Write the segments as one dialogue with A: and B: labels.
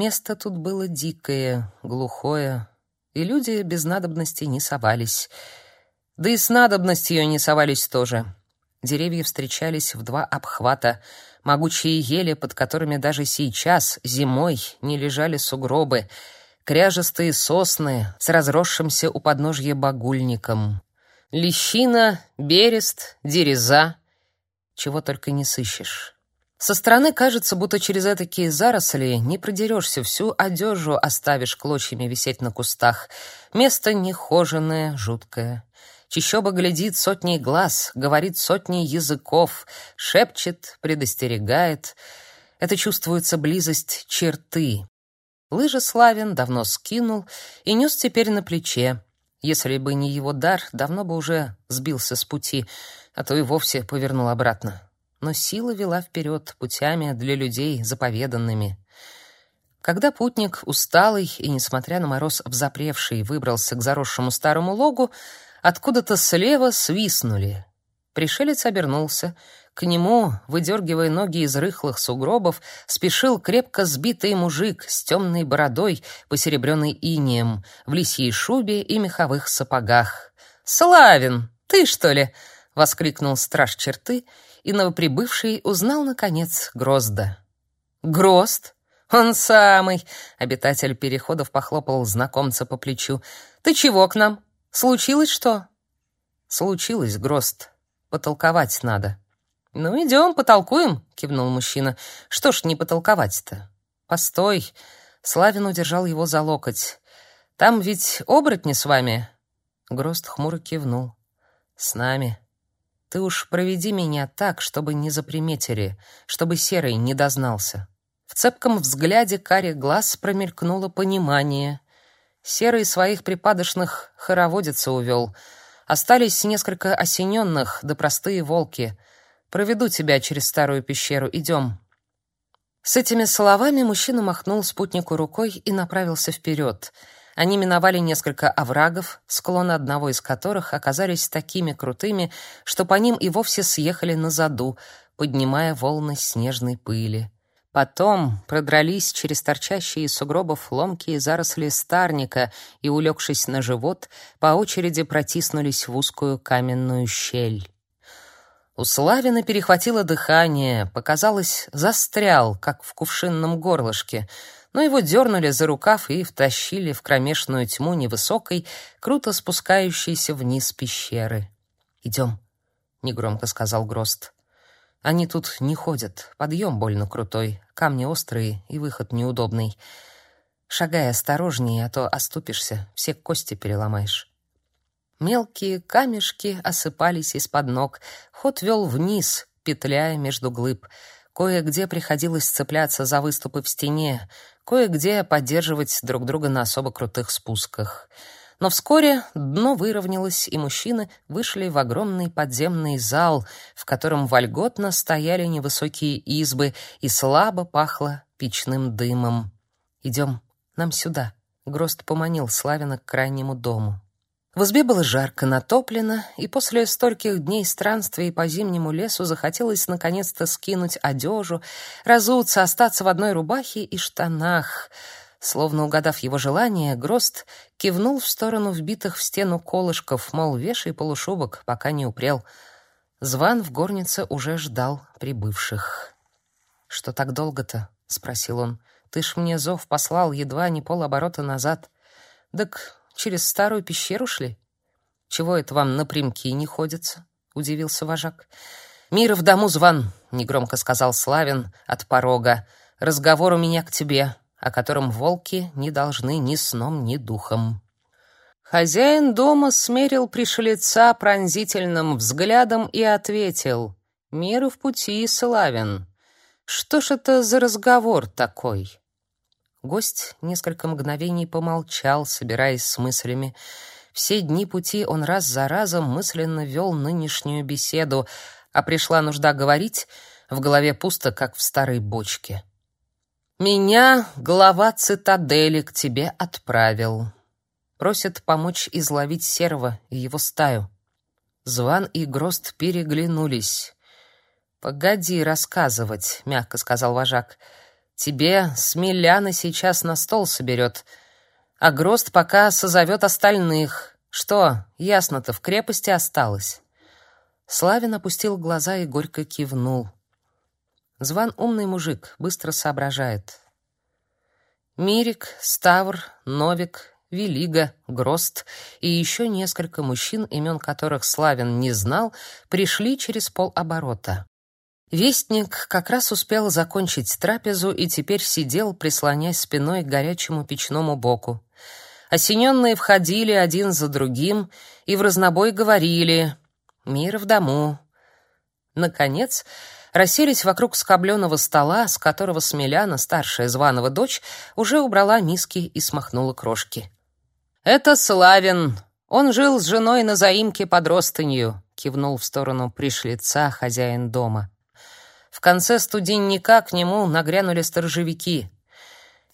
A: Место тут было дикое, глухое, и люди без надобности не совались. Да и с надобностью не совались тоже. Деревья встречались в два обхвата, могучие ели, под которыми даже сейчас, зимой, не лежали сугробы, кряжестые сосны с разросшимся у подножья багульником, лещина, берест, дереза, чего только не сыщешь. Со стороны кажется, будто через этакие заросли не продерешься, всю одежду оставишь клочьями висеть на кустах. Место нехоженное, жуткое. Чищоба глядит сотней глаз, говорит сотней языков, шепчет, предостерегает. Это чувствуется близость черты. Лыжи Славин давно скинул и нес теперь на плече. Если бы не его дар, давно бы уже сбился с пути, а то и вовсе повернул обратно но сила вела вперед путями для людей заповеданными. Когда путник, усталый и, несмотря на мороз взапревший, выбрался к заросшему старому логу, откуда-то слева свистнули. Пришелец обернулся. К нему, выдергивая ноги из рыхлых сугробов, спешил крепко сбитый мужик с темной бородой, посеребренной инеем, в лисьей шубе и меховых сапогах. «Славин, ты, что ли?» — воскликнул страж черты и новоприбывший узнал, наконец, Грозда. «Грозд? Он самый!» — обитатель переходов похлопал знакомца по плечу. «Ты чего к нам? Случилось что?» «Случилось, Грозд. Потолковать надо». «Ну, идем, потолкуем», — кивнул мужчина. «Что ж не потолковать-то?» «Постой!» — Славин удержал его за локоть. «Там ведь оборотни с вами?» Грозд хмуро кивнул. «С нами». Ты уж проведи меня так, чтобы не заприметили, чтобы серый не дознался. В цепком взгляде карих глаз промелькнуло понимание. Серый своих припадочных хороводица увел. Остались несколько осененных, да простые волки. Проведу тебя через старую пещеру, идем. С этими словами мужчина махнул спутнику рукой и направился вперед — они миновали несколько оврагов, склоны одного из которых оказались такими крутыми, что по ним и вовсе съехали на заду, поднимая волны снежной пыли. Потом продрались через торчащие из сугробов ломкие заросли старника и, улегшись на живот, по очереди протиснулись в узкую каменную щель. У Славина перехватило дыхание, показалось, застрял, как в кувшинном горлышке — но его дернули за рукав и втащили в кромешную тьму невысокой, круто спускающейся вниз пещеры. «Идем», — негромко сказал Грост. «Они тут не ходят, подъем больно крутой, камни острые и выход неудобный. Шагай осторожнее, а то оступишься, все кости переломаешь». Мелкие камешки осыпались из-под ног, ход вел вниз, петляя между глыб — Кое-где приходилось цепляться за выступы в стене, кое-где поддерживать друг друга на особо крутых спусках. Но вскоре дно выровнялось, и мужчины вышли в огромный подземный зал, в котором вольготно стояли невысокие избы и слабо пахло печным дымом. «Идем, нам сюда», — Грост поманил Славина к крайнему дому. В избе было жарко натоплено, и после стольких дней странствий по зимнему лесу захотелось наконец-то скинуть одежу, разуться, остаться в одной рубахе и штанах. Словно угадав его желание, Грост кивнул в сторону вбитых в стену колышков, мол, вешай полушубок, пока не упрел. Зван в горнице уже ждал прибывших. «Что так долго-то?» — спросил он. «Ты ж мне зов послал едва не полоборота назад». «Так Через старую пещеру шли? Чего это вам напрямки не ходится? удивился вожак. Мир в дому зван, негромко сказал Славин от порога. Разговор у меня к тебе, о котором волки не должны ни сном, ни духом. Хозяин дома смерил пришлица пронзительным взглядом и ответил: "Мир в пути, Славин. Что ж это за разговор такой?" Гость несколько мгновений помолчал, собираясь с мыслями. Все дни пути он раз за разом мысленно вел нынешнюю беседу, а пришла нужда говорить, в голове пусто, как в старой бочке. «Меня глава цитадели к тебе отправил. Просит помочь изловить серого и его стаю». Зван и Грост переглянулись. «Погоди рассказывать», — мягко сказал вожак. Тебе Смеляна сейчас на стол соберет, а Грост пока созовет остальных. Что, ясно-то, в крепости осталось?» Славин опустил глаза и горько кивнул. Зван умный мужик, быстро соображает. Мирик, Ставр, Новик, Велига, Грост и еще несколько мужчин, имен которых Славин не знал, пришли через полоборота. Вестник как раз успел закончить трапезу и теперь сидел, прислонясь спиной к горячему печному боку. Осененные входили один за другим и в разнобой говорили «Мир в дому». Наконец, расселись вокруг скобленого стола, с которого Смеляна, старшая званого дочь, уже убрала миски и смахнула крошки. «Это Славин. Он жил с женой на заимке под Ростанью», — кивнул в сторону пришлица хозяин дома. В конце студенника к нему нагрянули сторожевики.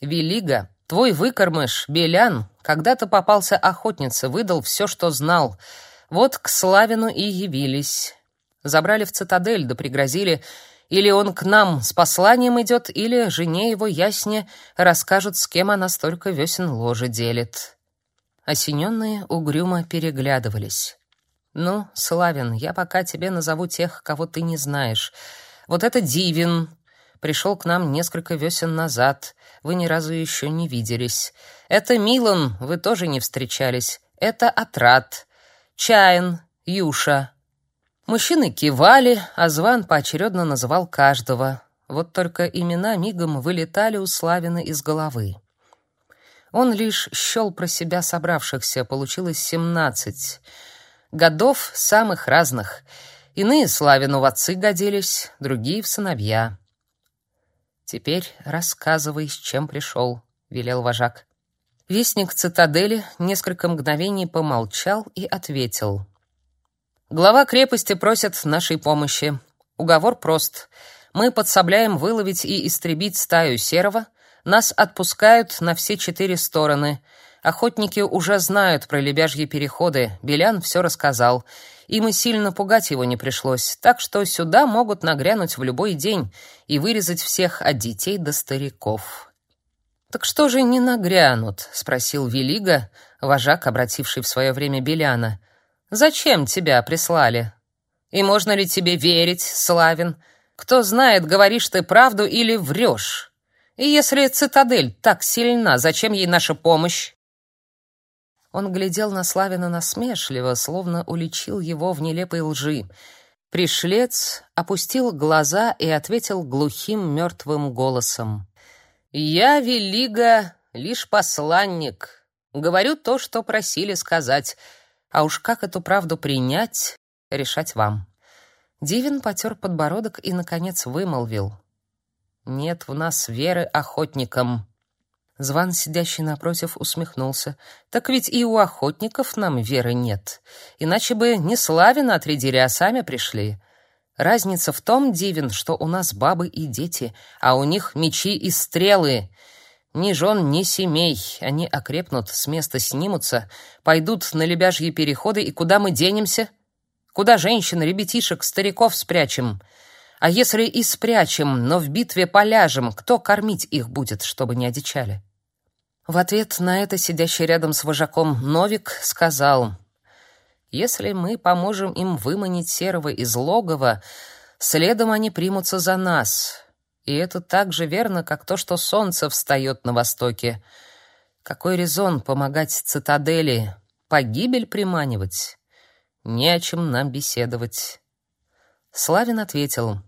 A: «Велига, твой выкормыш, Белян, когда-то попался охотнице, выдал все, что знал. Вот к Славину и явились. Забрали в цитадель, да пригрозили, или он к нам с посланием идет, или жене его ясне расскажут, с кем она столько весен ложе делит. Осененные угрюмо переглядывались. «Ну, Славин, я пока тебе назову тех, кого ты не знаешь. Вот это Дивин. Пришел к нам несколько весен назад. Вы ни разу еще не виделись. Это Милан, вы тоже не встречались. Это Атрат. Чайн, Юша, Мужчины кивали, а Зван поочередно называл каждого. Вот только имена мигом вылетали у Славина из головы. Он лишь счел про себя собравшихся, получилось семнадцать. Годов самых разных. Иные Славину в отцы годились, другие в сыновья. «Теперь рассказывай, с чем пришел», — велел вожак. Вестник цитадели несколько мгновений помолчал и ответил — Глава крепости просит нашей помощи. Уговор прост. Мы подсобляем выловить и истребить стаю серого. Нас отпускают на все четыре стороны. Охотники уже знают про лебяжьи переходы. Белян все рассказал. Им и сильно пугать его не пришлось. Так что сюда могут нагрянуть в любой день и вырезать всех от детей до стариков. «Так что же не нагрянут?» — спросил Велига, вожак, обративший в свое время Беляна. Зачем тебя прислали? И можно ли тебе верить, Славин? Кто знает, говоришь ты правду или врешь? И если цитадель так сильна, зачем ей наша помощь? Он глядел на Славина насмешливо, словно уличил его в нелепой лжи. Пришлец опустил глаза и ответил глухим мертвым голосом: "Я велига лишь посланник. Говорю то, что просили сказать. А уж как эту правду принять, решать вам. Дивин потер подбородок и, наконец, вымолвил. «Нет в нас веры охотникам». Зван, сидящий напротив, усмехнулся. «Так ведь и у охотников нам веры нет. Иначе бы не Славина отрядили, а сами пришли. Разница в том, Дивин, что у нас бабы и дети, а у них мечи и стрелы. Ни жен, ни семей. Они окрепнут, с места снимутся, пойдут на лебяжьи переходы, и куда мы денемся? Куда женщин, ребятишек, стариков спрячем? А если и спрячем, но в битве поляжем, кто кормить их будет, чтобы не одичали? В ответ на это сидящий рядом с вожаком Новик сказал: "Если мы поможем им выманить серого из логова, следом они примутся за нас. И это так же верно, как то, что солнце встает на востоке. Какой резон помогать цитадели? Погибель приманивать? Не о чем нам беседовать. Славин ответил.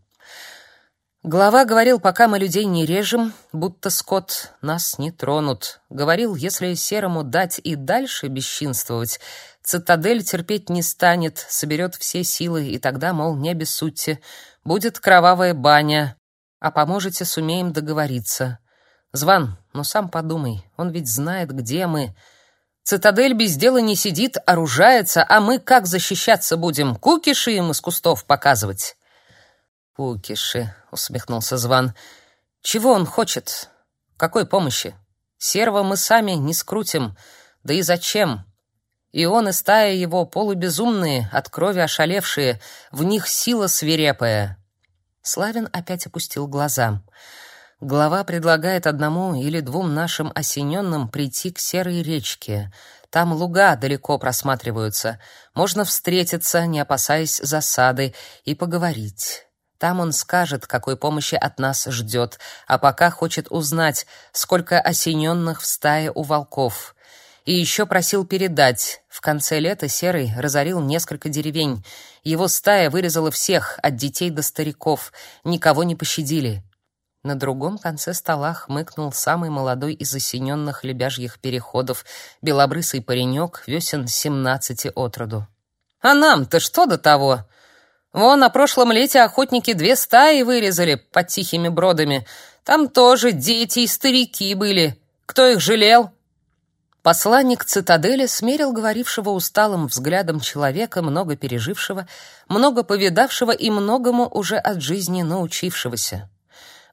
A: Глава говорил, пока мы людей не режем, будто скот, нас не тронут. Говорил, если серому дать и дальше бесчинствовать, цитадель терпеть не станет, соберет все силы, и тогда, мол, не обессудьте, будет кровавая баня, а поможете, сумеем договориться. Зван, ну сам подумай, он ведь знает, где мы. Цитадель без дела не сидит, оружается, а мы как защищаться будем? Кукиши им из кустов показывать. Кукиши, усмехнулся Зван. Чего он хочет? Какой помощи? Серва мы сами не скрутим. Да и зачем? И он и стая его полубезумные, от крови ошалевшие, в них сила свирепая. Славин опять опустил глаза. Глава предлагает одному или двум нашим осененным прийти к серой речке. Там луга далеко просматриваются. Можно встретиться, не опасаясь засады, и поговорить. Там он скажет, какой помощи от нас ждет, а пока хочет узнать, сколько осененных в стае у волков. И еще просил передать. В конце лета Серый разорил несколько деревень. Его стая вырезала всех, от детей до стариков. Никого не пощадили. На другом конце стола хмыкнул самый молодой из осененных лебяжьих переходов, белобрысый паренек, весен семнадцати от роду. «А нам-то что до того? Вон, на прошлом лете охотники две стаи вырезали под тихими бродами. Там тоже дети и старики были. Кто их жалел? Посланник цитадели смерил говорившего усталым взглядом человека, много пережившего, много повидавшего и многому уже от жизни научившегося.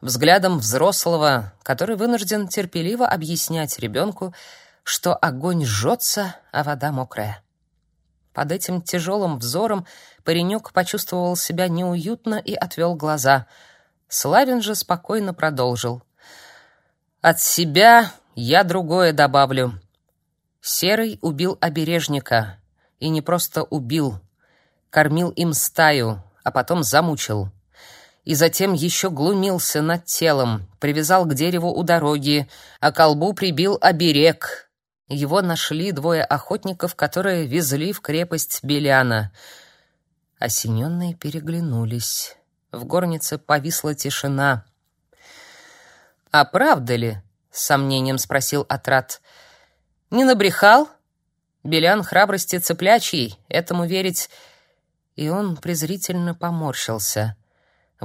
A: Взглядом взрослого, который вынужден терпеливо объяснять ребенку, что огонь жжется, а вода мокрая. Под этим тяжелым взором паренек почувствовал себя неуютно и отвел глаза. Славин же спокойно продолжил. «От себя я другое добавлю. Серый убил обережника. И не просто убил. Кормил им стаю, а потом замучил. И затем еще глумился над телом, привязал к дереву у дороги, а колбу прибил оберег, его нашли двое охотников, которые везли в крепость Беляна. Осененные переглянулись. В горнице повисла тишина. «А правда ли?» — с сомнением спросил Атрат. «Не набрехал? Белян храбрости цыплячий, этому верить...» И он презрительно поморщился.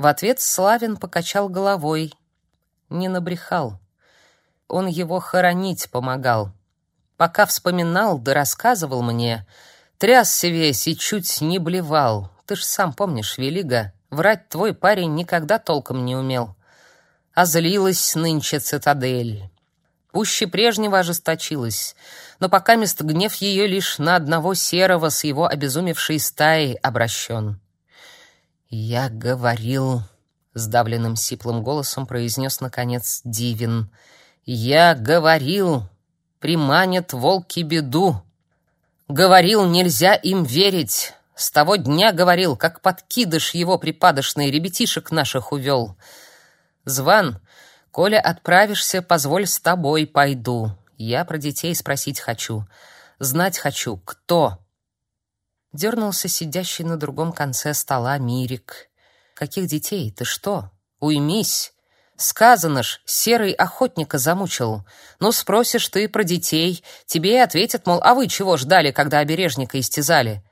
A: В ответ Славин покачал головой. Не набрехал. Он его хоронить помогал. Пока вспоминал да рассказывал мне, трясся весь и чуть не блевал. Ты ж сам помнишь, Велига, врать твой парень никогда толком не умел. А злилась нынче цитадель. Пуще прежнего ожесточилась, но пока мест гнев ее лишь на одного серого с его обезумевшей стаей обращен. «Я говорил...» — сдавленным сиплым голосом произнес, наконец, Дивин. «Я говорил, приманят волки беду. Говорил, нельзя им верить. С того дня говорил, как подкидыш его припадочный ребятишек наших увел. Зван, коли отправишься, позволь с тобой пойду. Я про детей спросить хочу. Знать хочу, кто. Дернулся сидящий на другом конце стола Мирик. Каких детей? Ты что? Уймись. Сказано ж, серый охотника замучил. Ну, спросишь ты про детей, тебе и ответят, мол, а вы чего ждали, когда обережника истязали?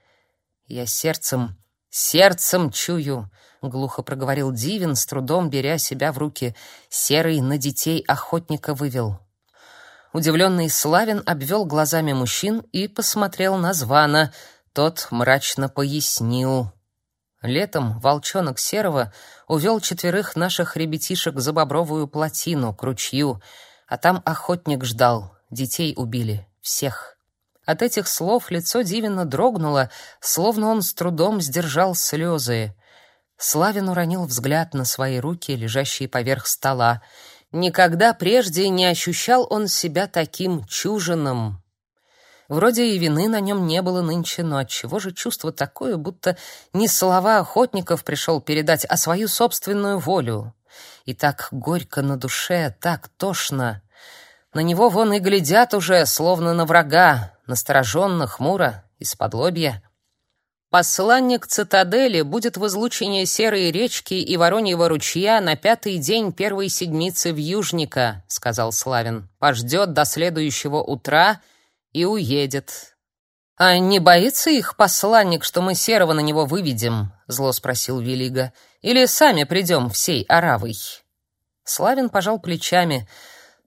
A: Я сердцем, сердцем чую, глухо проговорил Дивин, с трудом беря себя в руки. Серый на детей охотника вывел. Удивленный Славин обвел глазами мужчин и посмотрел на Звана. Тот мрачно пояснил: Летом волчонок Серого увел четверых наших ребятишек за бобровую плотину к ручью, а там охотник ждал, детей убили, всех. От этих слов лицо Дивина дрогнуло, словно он с трудом сдержал слезы. Славин уронил взгляд на свои руки, лежащие поверх стола. Никогда прежде не ощущал он себя таким чужином, Вроде и вины на нем не было нынче, но отчего же чувство такое, будто не слова охотников пришел передать, а свою собственную волю. И так горько на душе, так тошно. На него вон и глядят уже, словно на врага, настороженно, хмуро, из-под лобья. Посланник цитадели будет в излучине Серой речки и Вороньего ручья на пятый день первой седмицы в Южника, сказал Славин. Пождет до следующего утра — и уедет. А не боится их посланник, что мы серого на него выведем? зло спросил Велига. Или сами придем всей оравой? Славин пожал плечами.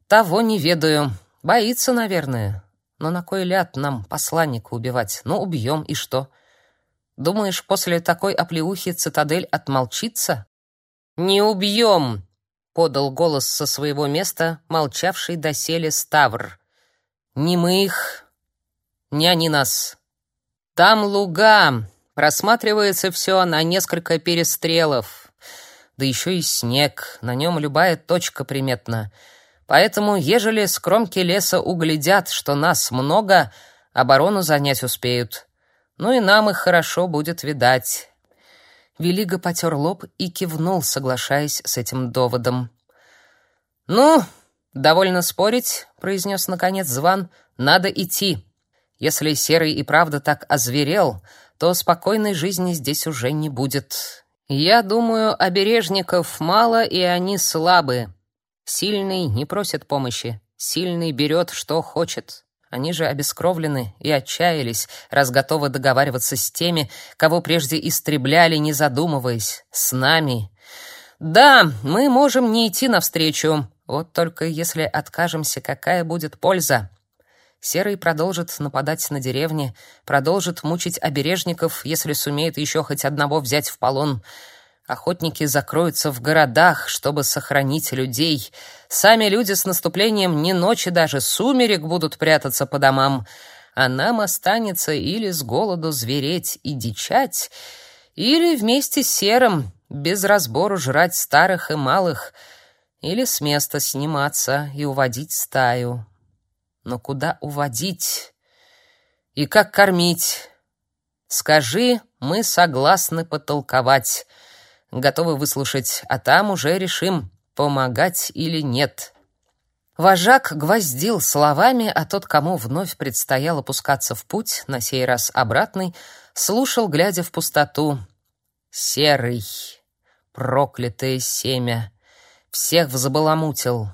A: Того не ведаю. Боится, наверное. Но на кой ляд нам посланника убивать? Ну, убьем, и что? Думаешь, после такой оплеухи цитадель отмолчится? Не убьем, подал голос со своего места молчавший доселе Ставр. Не мы их, не они нас. Там луга, просматривается все на несколько перестрелов. да еще и снег, на нем любая точка приметна. Поэтому, ежели с кромки леса углядят, что нас много, оборону занять успеют. Ну и нам их хорошо будет видать. Велига потер лоб и кивнул, соглашаясь с этим доводом. «Ну, довольно спорить», — произнес наконец Зван, — «надо идти. Если Серый и правда так озверел, то спокойной жизни здесь уже не будет. Я думаю, обережников мало, и они слабы. Сильный не просит помощи, сильный берет, что хочет. Они же обескровлены и отчаялись, раз готовы договариваться с теми, кого прежде истребляли, не задумываясь, с нами. Да, мы можем не идти навстречу, вот только если откажемся, какая будет польза? Серый продолжит нападать на деревни, продолжит мучить обережников, если сумеет еще хоть одного взять в полон — Охотники закроются в городах, чтобы сохранить людей. Сами люди с наступлением ни ночи даже сумерек будут прятаться по домам, а нам останется или с голоду звереть и дичать, или вместе с серым без разбору жрать старых и малых, или с места сниматься и уводить стаю. Но куда уводить? И как кормить? Скажи, мы согласны потолковать готовы выслушать, а там уже решим, помогать или нет. Вожак гвоздил словами, а тот, кому вновь предстояло опускаться в путь, на сей раз обратный, слушал, глядя в пустоту. Серый, проклятое семя, всех взбаламутил.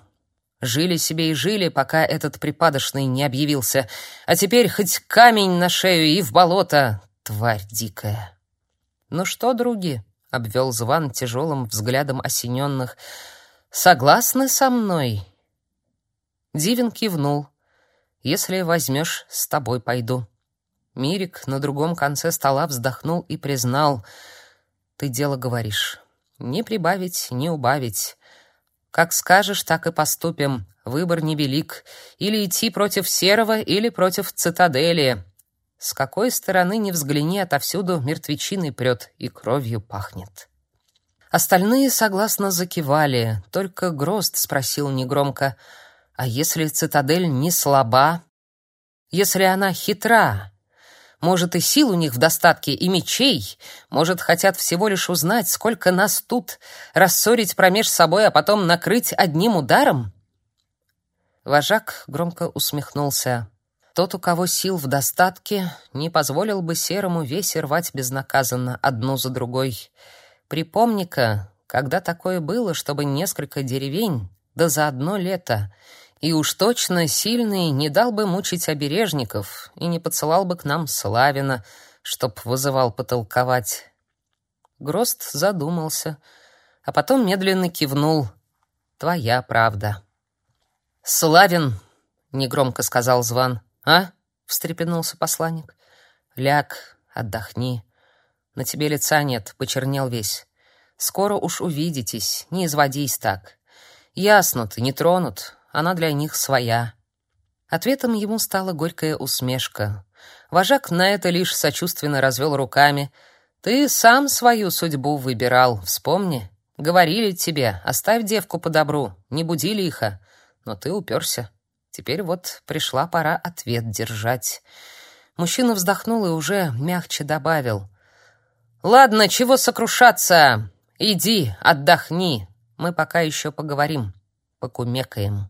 A: Жили себе и жили, пока этот припадочный не объявился. А теперь хоть камень на шею и в болото, тварь дикая. Ну что, други, — обвел Зван тяжелым взглядом осененных. «Согласны со мной?» Дивин кивнул. «Если возьмешь, с тобой пойду». Мирик на другом конце стола вздохнул и признал. «Ты дело говоришь. Не прибавить, не убавить. Как скажешь, так и поступим. Выбор невелик. Или идти против Серого, или против Цитадели. С какой стороны ни взгляни, отовсюду мертвечиной прет и кровью пахнет. Остальные согласно закивали, только Грост спросил негромко, «А если цитадель не слаба? Если она хитра? Может, и сил у них в достатке, и мечей? Может, хотят всего лишь узнать, сколько нас тут, рассорить промеж собой, а потом накрыть одним ударом?» Вожак громко усмехнулся. Тот, у кого сил в достатке, не позволил бы серому весь рвать безнаказанно одну за другой. Припомни-ка, когда такое было, чтобы несколько деревень, да за одно лето, и уж точно сильный не дал бы мучить обережников и не подсылал бы к нам Славина, чтоб вызывал потолковать. Грост задумался, а потом медленно кивнул. «Твоя правда». «Славин», — негромко сказал Зван, — «А?» — встрепенулся посланник. «Ляг, отдохни. На тебе лица нет, почернел весь. Скоро уж увидитесь, не изводись так. Ясно, ты не тронут, она для них своя». Ответом ему стала горькая усмешка. Вожак на это лишь сочувственно развел руками. «Ты сам свою судьбу выбирал, вспомни. Говорили тебе, оставь девку по добру, не буди лихо, но ты уперся. Теперь вот пришла пора ответ держать. Мужчина вздохнул и уже мягче добавил: "Ладно, чего сокрушаться? Иди, отдохни. Мы пока еще поговорим, покумекаем".